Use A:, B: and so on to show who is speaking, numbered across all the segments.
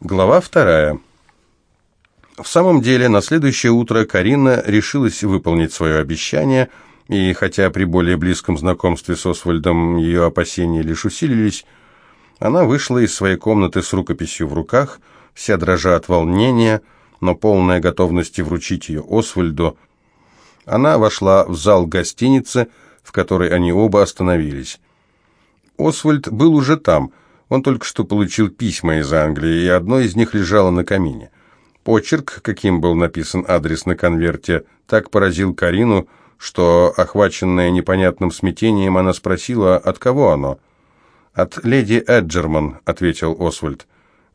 A: Глава вторая. В самом деле, на следующее утро Карина решилась выполнить свое обещание, и хотя при более близком знакомстве с Освальдом ее опасения лишь усилились, она вышла из своей комнаты с рукописью в руках, вся дрожа от волнения, но полная готовности вручить ее Освальду. Она вошла в зал гостиницы, в которой они оба остановились. Освальд был уже там – он только что получил письма из Англии, и одно из них лежало на камине. Почерк, каким был написан адрес на конверте, так поразил Карину, что, охваченная непонятным смятением, она спросила, от кого оно. «От леди Эджерман», — ответил Освальд.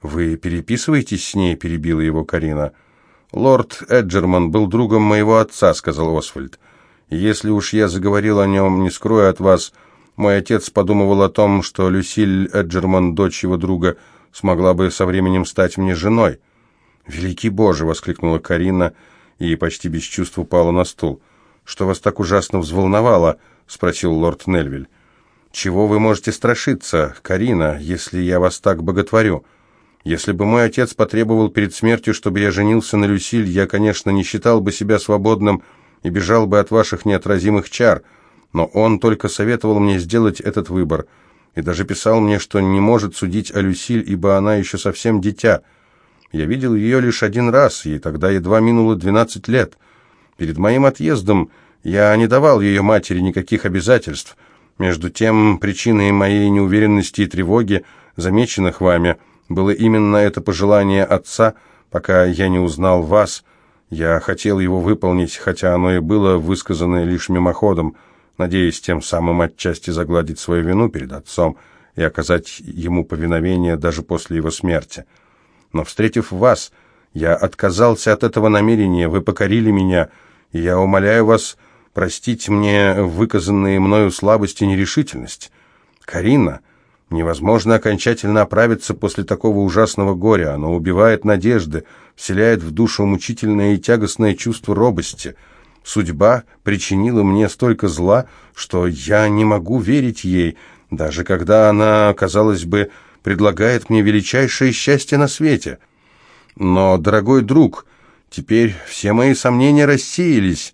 A: «Вы переписываетесь с ней?» — перебила его Карина. «Лорд Эджерман был другом моего отца», — сказал Освальд. «Если уж я заговорил о нем, не скрою от вас, мой отец подумывал о том, что Люсиль Эджерман, дочь его друга, смогла бы со временем стать мне женой. «Великий Боже!» — воскликнула Карина и почти без чувств упала на стул. «Что вас так ужасно взволновало?» — спросил лорд Нельвиль. «Чего вы можете страшиться, Карина, если я вас так боготворю? Если бы мой отец потребовал перед смертью, чтобы я женился на Люсиль, я, конечно, не считал бы себя свободным и бежал бы от ваших неотразимых чар» но он только советовал мне сделать этот выбор и даже писал мне, что не может судить о Люсиль, ибо она еще совсем дитя. Я видел ее лишь один раз, и тогда едва минуло двенадцать лет. Перед моим отъездом я не давал ее матери никаких обязательств. Между тем, причиной моей неуверенности и тревоги, замеченных вами, было именно это пожелание отца, пока я не узнал вас. Я хотел его выполнить, хотя оно и было высказано лишь мимоходом надеясь тем самым отчасти загладить свою вину перед отцом и оказать ему повиновение даже после его смерти. Но, встретив вас, я отказался от этого намерения, вы покорили меня, и я умоляю вас простить мне выказанные мною слабость и нерешительность. Карина, невозможно окончательно оправиться после такого ужасного горя, оно убивает надежды, вселяет в душу мучительное и тягостное чувство робости — Судьба причинила мне столько зла, что я не могу верить ей, даже когда она, казалось бы, предлагает мне величайшее счастье на свете. Но, дорогой друг, теперь все мои сомнения рассеялись.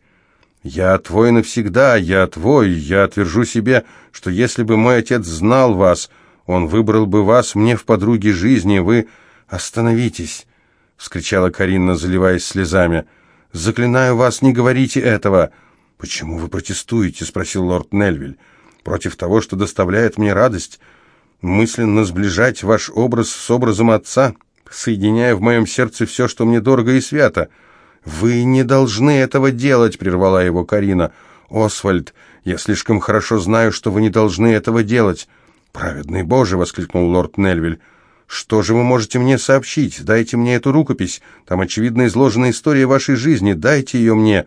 A: Я твой навсегда, я твой, я отвержу себе, что если бы мой отец знал вас, он выбрал бы вас мне в подруге жизни, вы... «Остановитесь!» — вскричала Карина, заливаясь слезами — Заклинаю вас, не говорите этого!» «Почему вы протестуете?» — спросил лорд Нельвиль. «Против того, что доставляет мне радость, мысленно сближать ваш образ с образом отца, соединяя в моем сердце все, что мне дорого и свято». «Вы не должны этого делать!» — прервала его Карина. «Освальд, я слишком хорошо знаю, что вы не должны этого делать!» «Праведный Боже!» — воскликнул лорд Нельвиль. «Что же вы можете мне сообщить? Дайте мне эту рукопись. Там, очевидно, изложена история вашей жизни. Дайте ее мне».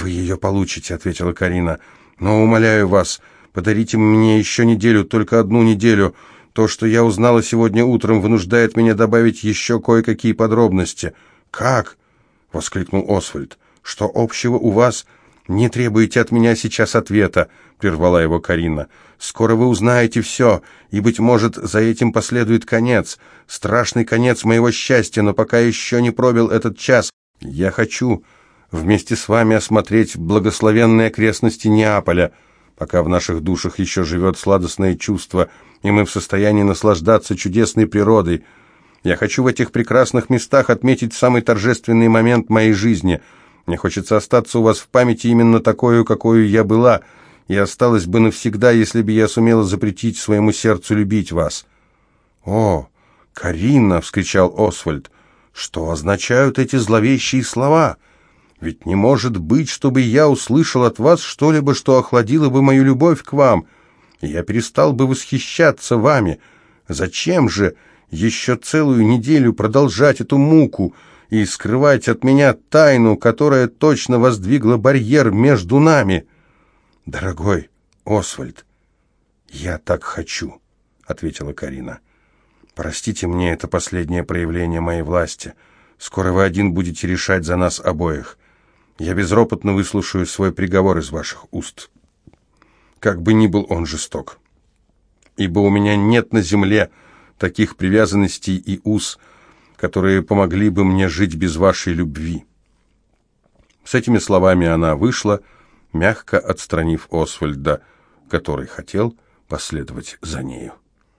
A: «Вы ее получите», — ответила Карина. «Но, умоляю вас, подарите мне еще неделю, только одну неделю. То, что я узнала сегодня утром, вынуждает меня добавить еще кое-какие подробности». «Как?» — воскликнул Освальд. «Что общего у вас?» «Не требуйте от меня сейчас ответа», — прервала его Карина. «Скоро вы узнаете все, и, быть может, за этим последует конец, страшный конец моего счастья, но пока еще не пробил этот час. Я хочу вместе с вами осмотреть благословенные окрестности Неаполя, пока в наших душах еще живет сладостное чувство, и мы в состоянии наслаждаться чудесной природой. Я хочу в этих прекрасных местах отметить самый торжественный момент моей жизни — мне хочется остаться у вас в памяти именно такой, какой я была, и осталась бы навсегда, если бы я сумела запретить своему сердцу любить вас». «О, Карина!» — вскричал Освальд. «Что означают эти зловещие слова? Ведь не может быть, чтобы я услышал от вас что-либо, что охладило бы мою любовь к вам, я перестал бы восхищаться вами. Зачем же еще целую неделю продолжать эту муку?» И скрывать от меня тайну, которая точно воздвигла барьер между нами. Дорогой Освальд, я так хочу, ответила Карина. Простите мне это последнее проявление моей власти. Скоро вы один будете решать за нас обоих. Я безропотно выслушаю свой приговор из ваших уст. Как бы ни был он жесток. Ибо у меня нет на земле таких привязанностей и уз, которые помогли бы мне жить без вашей любви». С этими словами она вышла, мягко отстранив Освальда, который хотел последовать за нею.